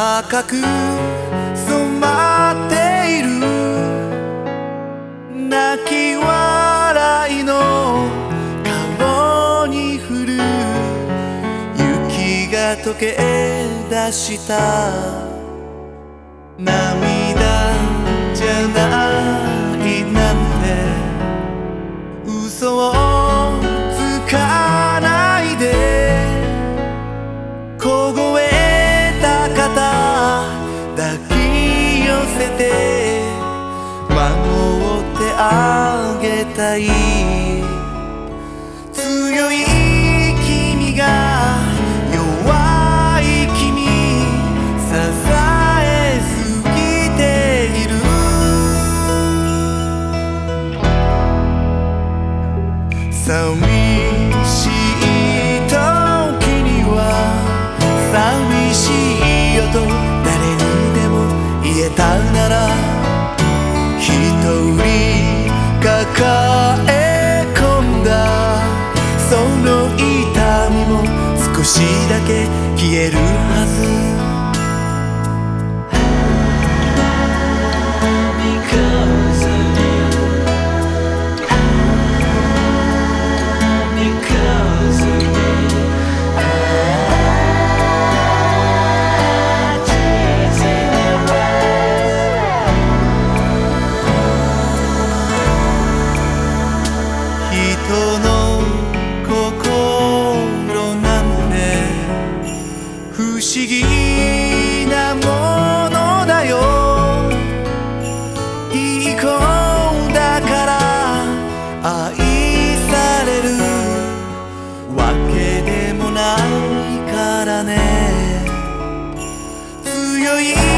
赤く染まっている。泣き笑いの顔に降る。雪が溶け出した。涙じゃないなんて。嘘をい強い君が弱い君支えすぎている。寂しの痛みも少しだけ消えるはず。人の思議なものだよ。いい子だから愛される。わけでもないからね。強い